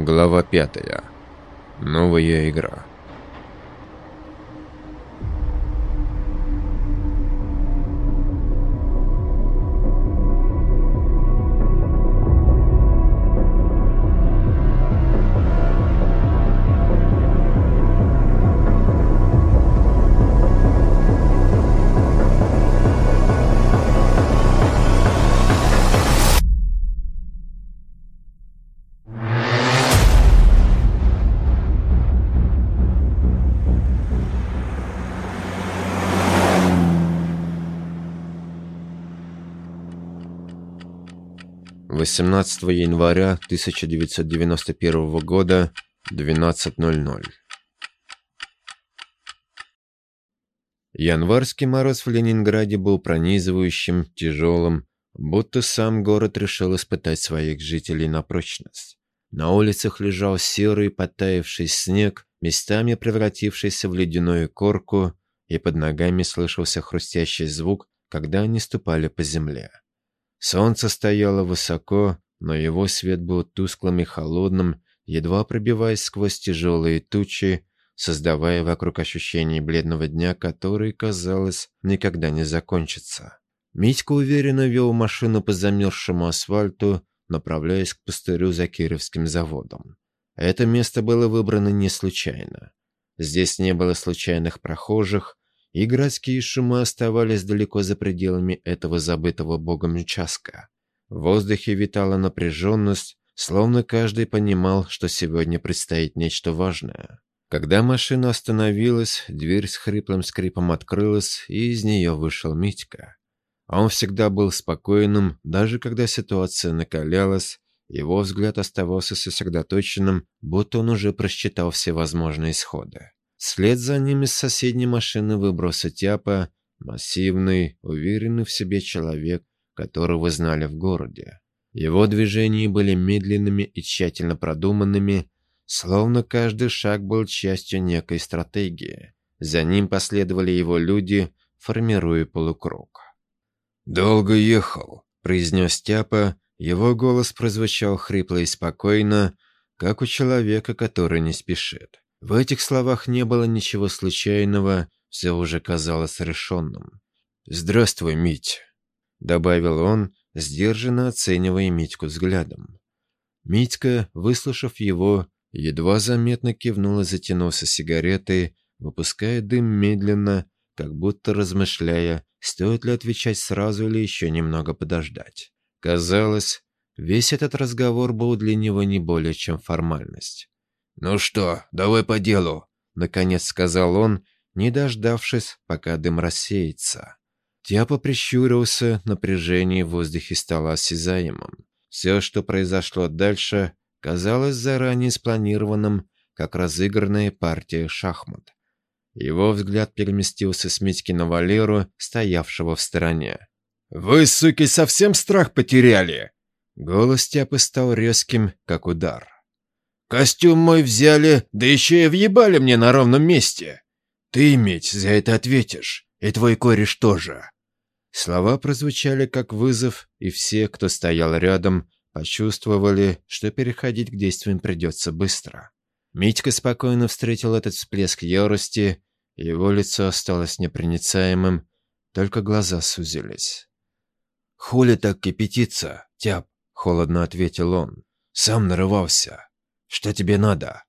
Глава 5. Новая игра. 18 января 1991 года, 12.00. Январский мороз в Ленинграде был пронизывающим, тяжелым, будто сам город решил испытать своих жителей на прочность. На улицах лежал серый подтаявший снег, местами превратившийся в ледяную корку, и под ногами слышался хрустящий звук, когда они ступали по земле. Солнце стояло высоко, но его свет был тусклым и холодным, едва пробиваясь сквозь тяжелые тучи, создавая вокруг ощущение бледного дня, который, казалось, никогда не закончится. Митька уверенно вел машину по замерзшему асфальту, направляясь к пустырю за Кировским заводом. Это место было выбрано не случайно. Здесь не было случайных прохожих, и городские шумы оставались далеко за пределами этого забытого богом участка. В воздухе витала напряженность, словно каждый понимал, что сегодня предстоит нечто важное. Когда машина остановилась, дверь с хриплым скрипом открылась, и из нее вышел Митька. Он всегда был спокойным, даже когда ситуация накалялась, его взгляд оставался сосредоточенным, будто он уже просчитал все возможные исходы. Вслед за ним из соседней машины выбрался Тяпа, массивный, уверенный в себе человек, которого знали в городе. Его движения были медленными и тщательно продуманными, словно каждый шаг был частью некой стратегии. За ним последовали его люди, формируя полукруг. «Долго ехал», — произнес Тяпа, его голос прозвучал хрипло и спокойно, как у человека, который не спешит. В этих словах не было ничего случайного, все уже казалось решенным. «Здравствуй, Мить», — добавил он, сдержанно оценивая Митьку взглядом. Митька, выслушав его, едва заметно кивнул и затянулся сигаретой, выпуская дым медленно, как будто размышляя, стоит ли отвечать сразу или еще немного подождать. Казалось, весь этот разговор был для него не более чем формальность. «Ну что, давай по делу», — наконец сказал он, не дождавшись, пока дым рассеется. Тяпа прищурился, напряжение в воздухе стало осязаемым. Все, что произошло дальше, казалось заранее спланированным, как разыгранная партия шахмат. Его взгляд переместился с Митьки на Валеру, стоявшего в стороне. «Вы, суки, совсем страх потеряли?» Голос Тяпы стал резким, как удар. Костюм мой взяли, да еще и въебали мне на ровном месте. Ты, Мить, за это ответишь. И твой кореш тоже». Слова прозвучали как вызов, и все, кто стоял рядом, почувствовали, что переходить к действиям придется быстро. Митька спокойно встретил этот всплеск ярости, его лицо осталось непроницаемым, только глаза сузились. «Хули так кипятиться, тяп?» — холодно ответил он. «Сам нарывался. Что тебе надо?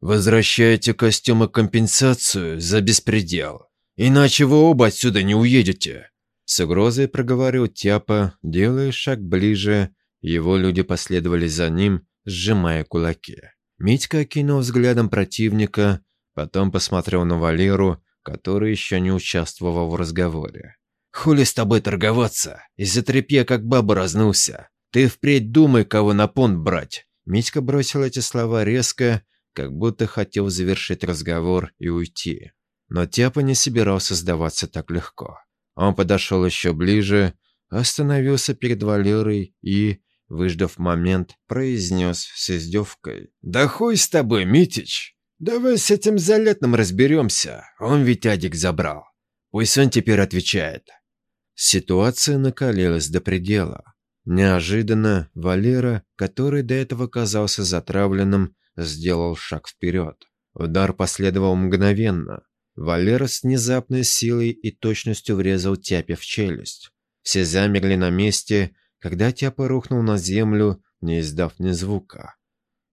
Возвращайте костюмы компенсацию за беспредел. Иначе вы оба отсюда не уедете. С угрозой проговорил Тяпа, делая шаг ближе. Его люди последовали за ним, сжимая кулаки. Митька окинул взглядом противника, потом посмотрел на Валеру, который еще не участвовал в разговоре. «Хули с тобой торговаться? Из-за тряпья как баба разнулся. Ты впредь думай, кого на понт брать. Митька бросил эти слова резко, как будто хотел завершить разговор и уйти. Но Тяпа не собирался сдаваться так легко. Он подошел еще ближе, остановился перед Валерой и, выждав момент, произнес с издевкой. «Да хуй с тобой, Митич! Давай с этим залетным разберемся, он ведь Адик забрал. Пусть он теперь отвечает». Ситуация накалилась до предела. Неожиданно Валера, который до этого казался затравленным, сделал шаг вперед. Удар последовал мгновенно. Валера с внезапной силой и точностью врезал Тяпе в челюсть. Все замерли на месте, когда Тяпа рухнул на землю, не издав ни звука.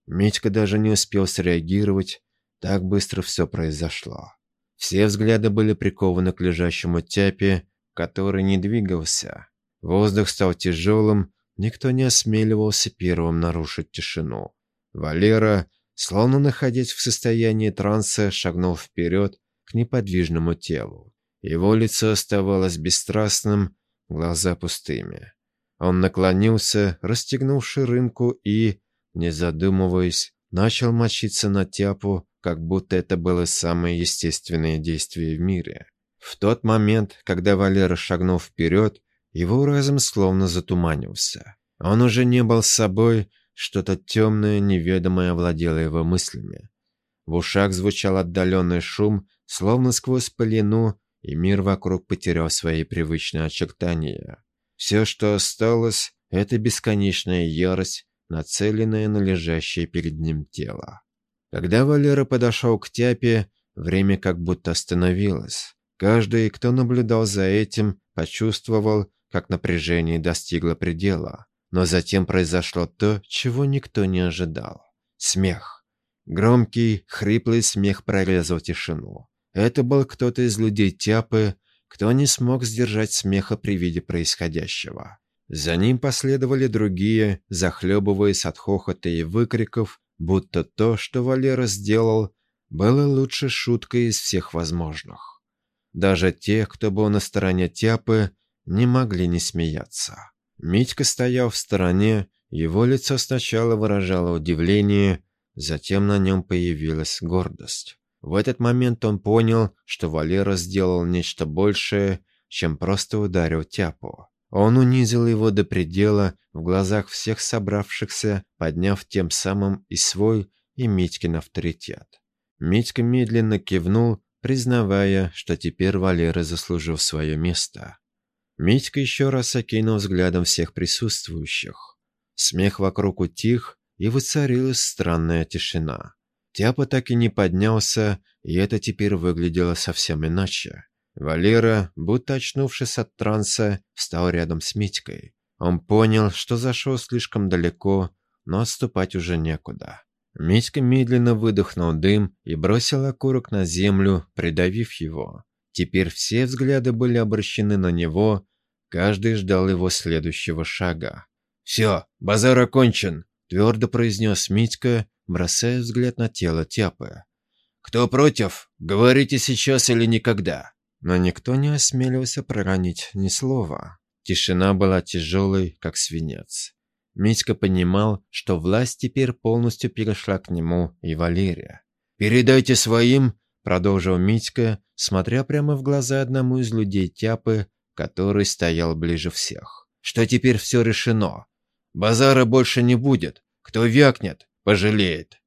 Митька даже не успел среагировать, так быстро все произошло. Все взгляды были прикованы к лежащему Тяпе, который не двигался. Воздух стал тяжелым, никто не осмеливался первым нарушить тишину. Валера, словно находясь в состоянии транса, шагнул вперед к неподвижному телу. Его лицо оставалось бесстрастным, глаза пустыми. Он наклонился, расстегнул ширинку и, не задумываясь, начал мочиться на тяпу, как будто это было самое естественное действие в мире. В тот момент, когда Валера шагнул вперед, его разум словно затуманился. Он уже не был собой, что-то темное, неведомое овладело его мыслями. В ушах звучал отдаленный шум, словно сквозь пелену, и мир вокруг потерял свои привычные очертания. Все, что осталось, это бесконечная ярость, нацеленная на лежащее перед ним тело. Когда Валера подошел к Тяпе, время как будто остановилось. Каждый, кто наблюдал за этим, почувствовал, как напряжение достигло предела. Но затем произошло то, чего никто не ожидал. Смех. Громкий, хриплый смех прорезал тишину. Это был кто-то из людей Тяпы, кто не смог сдержать смеха при виде происходящего. За ним последовали другие, захлебываясь от хохота и выкриков, будто то, что Валера сделал, было лучше шуткой из всех возможных. Даже те, кто был на стороне Тяпы, не могли не смеяться. Митька стоял в стороне, его лицо сначала выражало удивление, затем на нем появилась гордость. В этот момент он понял, что Валера сделал нечто большее, чем просто ударил Тяпу. Он унизил его до предела в глазах всех собравшихся, подняв тем самым и свой, и Митькин авторитет. Митька медленно кивнул, признавая, что теперь Валера заслужил свое место. Митька еще раз окинул взглядом всех присутствующих. Смех вокруг утих, и воцарилась странная тишина. Тяпа так и не поднялся, и это теперь выглядело совсем иначе. Валера, будто очнувшись от транса, встал рядом с Митькой. Он понял, что зашел слишком далеко, но отступать уже некуда. Митька медленно выдохнул дым и бросил окурок на землю, придавив его. Теперь все взгляды были обращены на него, каждый ждал его следующего шага. «Все, базар окончен», — твердо произнес Митька, бросая взгляд на тело Тяпы. «Кто против? Говорите сейчас или никогда». Но никто не осмелился проронить ни слова. Тишина была тяжелой, как свинец. Митька понимал, что власть теперь полностью перешла к нему и Валерия. «Передайте своим», — продолжил Митька, смотря прямо в глаза одному из людей Тяпы, который стоял ближе всех, «что теперь все решено. Базара больше не будет. Кто вякнет, пожалеет».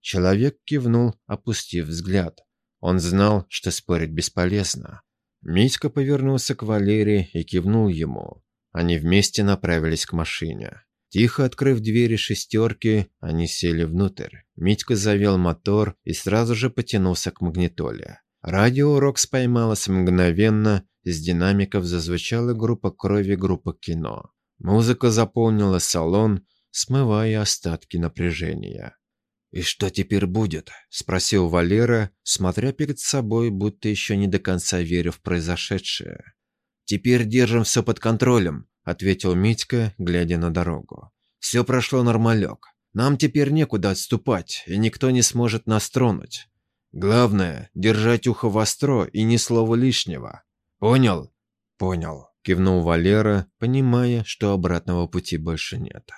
Человек кивнул, опустив взгляд. Он знал, что спорить бесполезно. Митька повернулся к Валерии и кивнул ему. Они вместе направились к машине. Тихо открыв двери шестерки, они сели внутрь. Митька завел мотор и сразу же потянулся к магнитоле. Радио Рокс поймалось мгновенно, из динамиков зазвучала группа крови, группа кино. Музыка заполнила салон, смывая остатки напряжения. «И что теперь будет?» – спросил Валера, смотря перед собой, будто еще не до конца веря в произошедшее. «Теперь держим все под контролем», – ответил Митька, глядя на дорогу. «Все прошло нормалек. Нам теперь некуда отступать, и никто не сможет нас тронуть. Главное – держать ухо востро и ни слова лишнего. Понял?» «Понял», – кивнул Валера, понимая, что обратного пути больше нет.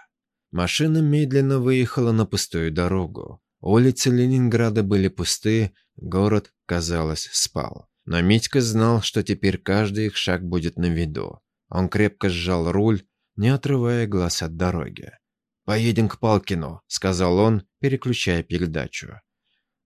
Машина медленно выехала на пустую дорогу. Улицы Ленинграда были пусты, город, казалось, спал. Но Митька знал, что теперь каждый их шаг будет на виду. Он крепко сжал руль, не отрывая глаз от дороги. «Поедем к Палкину», — сказал он, переключая передачу.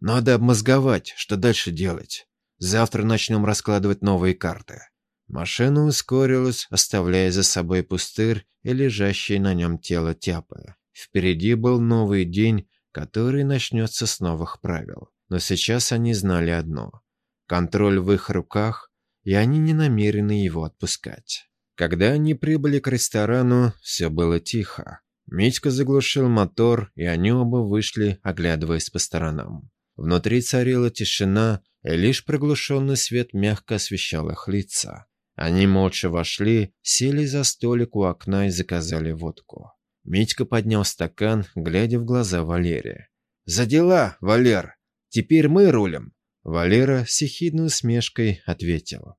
«Надо обмозговать, что дальше делать. Завтра начнем раскладывать новые карты». Машина ускорилась, оставляя за собой пустырь и лежащее на нем тело Тяпа. Впереди был новый день, который начнется с новых правил. Но сейчас они знали одно. Контроль в их руках, и они не намерены его отпускать. Когда они прибыли к ресторану, все было тихо. Митька заглушил мотор, и они оба вышли, оглядываясь по сторонам. Внутри царила тишина, и лишь приглушенный свет мягко освещал их лица. Они молча вошли, сели за столик у окна и заказали водку. Митька поднял стакан, глядя в глаза Валерия. «За дела, Валер! Теперь мы рулим!» Валера с ехидной усмешкой ответил.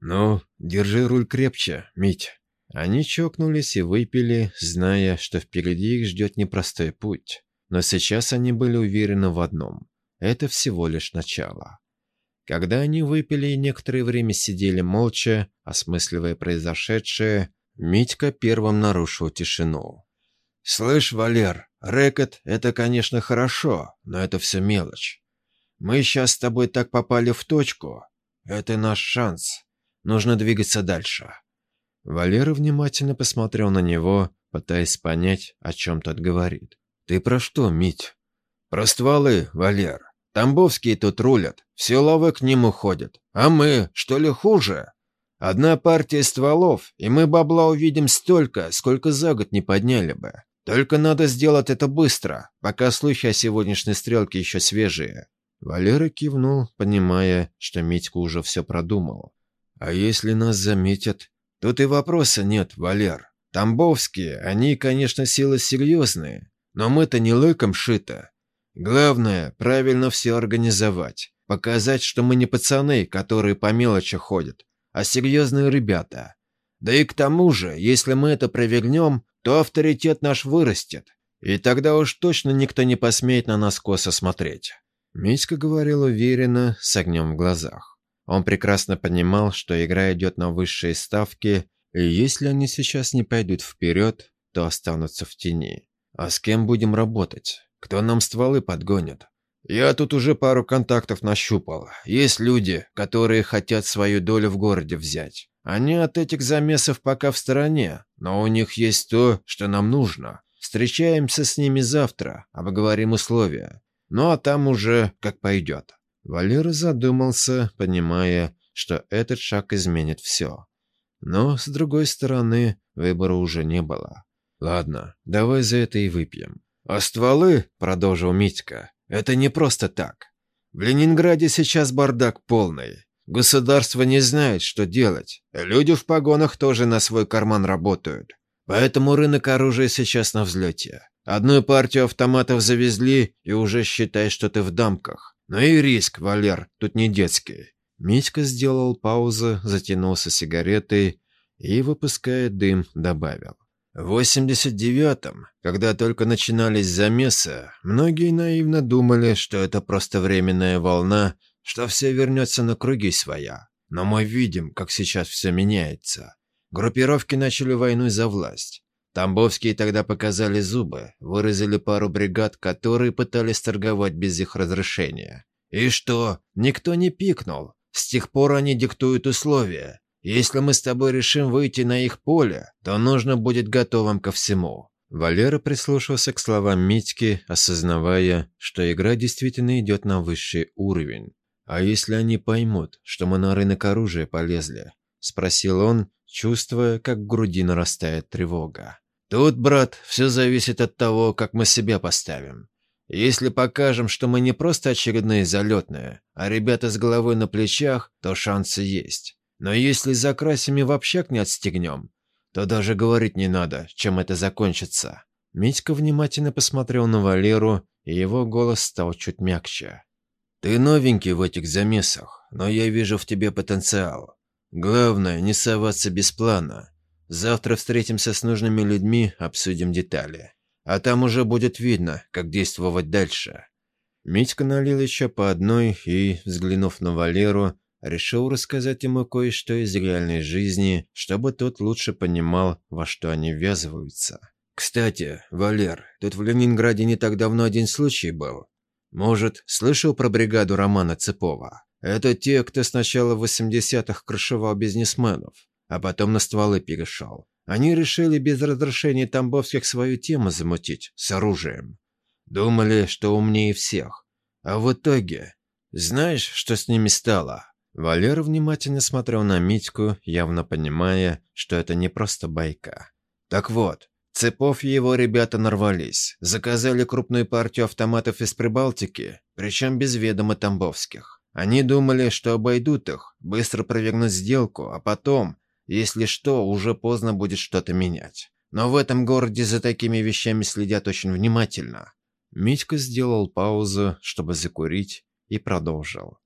«Ну, держи руль крепче, Мить». Они чокнулись и выпили, зная, что впереди их ждет непростой путь. Но сейчас они были уверены в одном – это всего лишь начало. Когда они выпили и некоторое время сидели молча, осмысливая произошедшее, Митька первым нарушил тишину. «Слышь, Валер, рэкет — это, конечно, хорошо, но это все мелочь. Мы сейчас с тобой так попали в точку. Это наш шанс. Нужно двигаться дальше». Валера внимательно посмотрел на него, пытаясь понять, о чем тот говорит. «Ты про что, Мить?» «Про стволы, Валер. Тамбовские тут рулят, все лавы к ним уходят. А мы, что ли, хуже? Одна партия стволов, и мы бабла увидим столько, сколько за год не подняли бы. Только надо сделать это быстро, пока слухи о сегодняшней стрелке еще свежие». Валера кивнул, понимая, что Митька уже все продумал. «А если нас заметят?» «Тут и вопроса нет, Валер. Тамбовские, они, конечно, силы серьезные, но мы-то не лыком шито. Главное, правильно все организовать. Показать, что мы не пацаны, которые по мелочи ходят, а серьезные ребята. Да и к тому же, если мы это провернем, то авторитет наш вырастет. И тогда уж точно никто не посмеет на нас косо смотреть». Митька говорил уверенно, с огнем в глазах. Он прекрасно понимал, что игра идет на высшие ставки, и если они сейчас не пойдут вперед, то останутся в тени. А с кем будем работать? Кто нам стволы подгонит? Я тут уже пару контактов нащупал. Есть люди, которые хотят свою долю в городе взять. Они от этих замесов пока в стороне, но у них есть то, что нам нужно. Встречаемся с ними завтра, обговорим условия. Ну а там уже как пойдет. Валера задумался, понимая, что этот шаг изменит все. Но, с другой стороны, выбора уже не было. «Ладно, давай за это и выпьем. «А стволы, — продолжил Митька, — это не просто так. В Ленинграде сейчас бардак полный. Государство не знает, что делать. Люди в погонах тоже на свой карман работают. Поэтому рынок оружия сейчас на взлете. Одну партию автоматов завезли, и уже считай, что ты в дамках. Но и риск, Валер, тут не детский». Митька сделал паузу, затянулся сигаретой и, выпуская дым, добавил. В 89-м, когда только начинались замесы, многие наивно думали, что это просто временная волна, что все вернется на круги своя. Но мы видим, как сейчас все меняется. Группировки начали войну за власть. Тамбовские тогда показали зубы, выразили пару бригад, которые пытались торговать без их разрешения. И что? Никто не пикнул. С тех пор они диктуют условия. Если мы с тобой решим выйти на их поле, то нужно будет готовым ко всему». Валера прислушался к словам Митьки, осознавая, что игра действительно идет на высший уровень. «А если они поймут, что мы на рынок оружия полезли?» – спросил он, чувствуя, как в груди нарастает тревога. «Тут, брат, все зависит от того, как мы себя поставим. Если покажем, что мы не просто очередные залетные, а ребята с головой на плечах, то шансы есть. Но если закрасим и в общак не отстегнем, то даже говорить не надо, чем это закончится». Митька внимательно посмотрел на Валеру, и его голос стал чуть мягче. «Ты новенький в этих замесах, но я вижу в тебе потенциал. Главное, не соваться без плана. Завтра встретимся с нужными людьми, обсудим детали. А там уже будет видно, как действовать дальше». Митька налил еще по одной и, взглянув на Валеру, решил рассказать ему кое-что из реальной жизни, чтобы тот лучше понимал, во что они ввязываются. «Кстати, Валер, тут в Ленинграде не так давно один случай был. Может, слышал про бригаду Романа Цепова? Это те, кто сначала в 80-х крышевал бизнесменов, а потом на стволы перешел. Они решили без разрешения Тамбовских свою тему замутить с оружием. Думали, что умнее всех. А в итоге... Знаешь, что с ними стало?» Валера внимательно смотрел на Митьку, явно понимая, что это не просто байка. «Так вот, Цепов и его ребята нарвались, заказали крупную партию автоматов из Прибалтики, причем без ведома Тамбовских. Они думали, что обойдут их, быстро провернут сделку, а потом, если что, уже поздно будет что-то менять. Но в этом городе за такими вещами следят очень внимательно. Митька сделал паузу, чтобы закурить, и продолжил.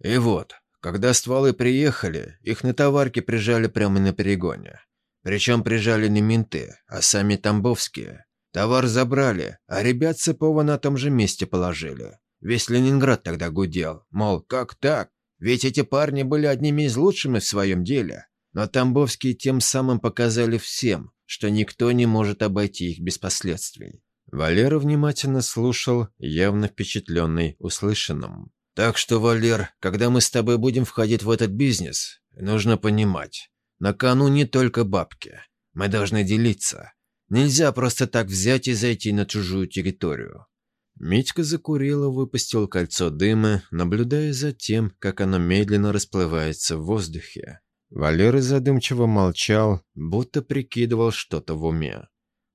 И вот, когда стволы приехали, их на товарке прижали прямо на перегоне. Причем прижали не менты, а сами тамбовские. Товар забрали, а ребят Цепова на том же месте положили. Весь Ленинград тогда гудел, мол, как так? Ведь эти парни были одними из лучшими в своем деле. Но Тамбовские тем самым показали всем, что никто не может обойти их без последствий. Валера внимательно слушал, явно впечатленный услышанным. «Так что, Валер, когда мы с тобой будем входить в этот бизнес, нужно понимать, на кону не только бабки. Мы должны делиться. Нельзя просто так взять и зайти на чужую территорию. Митька закурил и выпустил кольцо дыма, наблюдая за тем, как оно медленно расплывается в воздухе. Валера задумчиво молчал, будто прикидывал что-то в уме.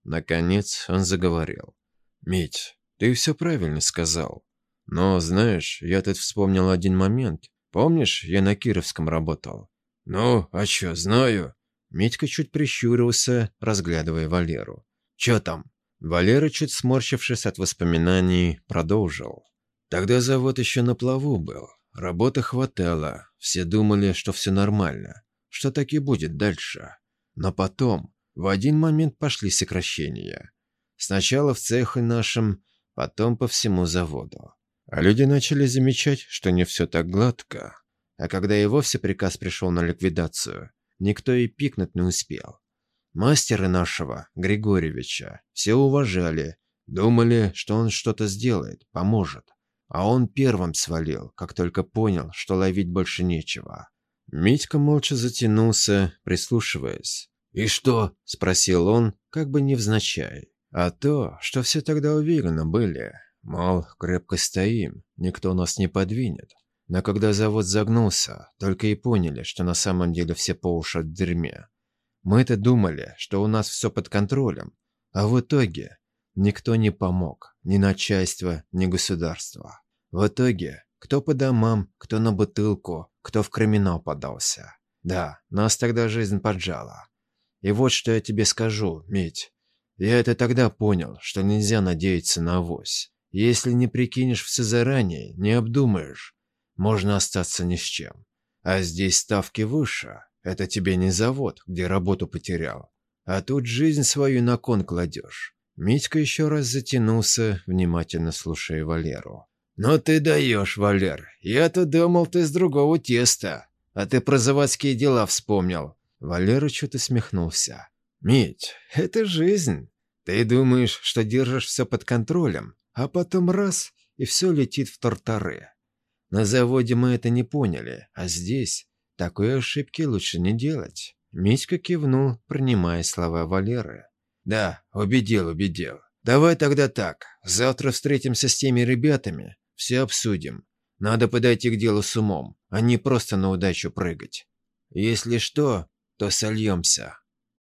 Наконец он заговорил. «Мить, ты все правильно сказал. Но, знаешь, я тут вспомнил один момент. Помнишь, я на Кировском работал? «Ну, а чё, знаю». Митька чуть прищурился, разглядывая Валеру. «Чё там?» Валера, чуть сморщившись от воспоминаний, продолжил. «Тогда завод еще на плаву был. Работы хватало. Все думали, что все нормально. Что так и будет дальше. Но потом, в один момент пошли сокращения. Сначала в цехе нашем, потом по всему заводу. А люди начали замечать, что не все так гладко. А когда и вовсе приказ пришел на ликвидацию, никто и пикнуть не успел. Мастера нашего, Григорьевича, все уважали, думали, что он что-то сделает, поможет. А он первым свалил, как только понял, что ловить больше нечего. Митька молча затянулся, прислушиваясь. «И что?» – спросил он, как бы невзначай. «А то, что все тогда уверены были. Мол, крепко стоим, никто нас не подвинет. Но когда завод загнулся, только и поняли, что на самом деле все по уши в дерьме. Мы-то думали, что у нас все под контролем, а в итоге никто не помог, ни начальство, ни государство. В итоге, кто по домам, кто на бутылку, кто в криминал подался. Да, нас тогда жизнь поджала. И вот что я тебе скажу, Мить. Я это тогда понял, что нельзя надеяться на авось. Если не прикинешь все заранее, не обдумаешь, можно остаться ни с чем. А здесь ставки выше. Это тебе не завод, где работу потерял. А тут жизнь свою на кон кладешь. Митька еще раз затянулся, внимательно слушая Валеру. «Ну ты даешь, Валер. Я-то думал, ты с другого теста. А ты про заводские дела вспомнил». Валера что-то смехнулся. «Мить, это жизнь. Ты думаешь, что держишь все под контролем, а потом раз, и все летит в тартары. На заводе мы это не поняли, а здесь такой ошибки лучше не делать. Митька кивнул, принимая слова Валеры. «Да, убедил, убедил. Давай тогда так. Завтра встретимся с теми ребятами, все обсудим. Надо подойти к делу с умом, а не просто на удачу прыгать. Если что, то сольемся».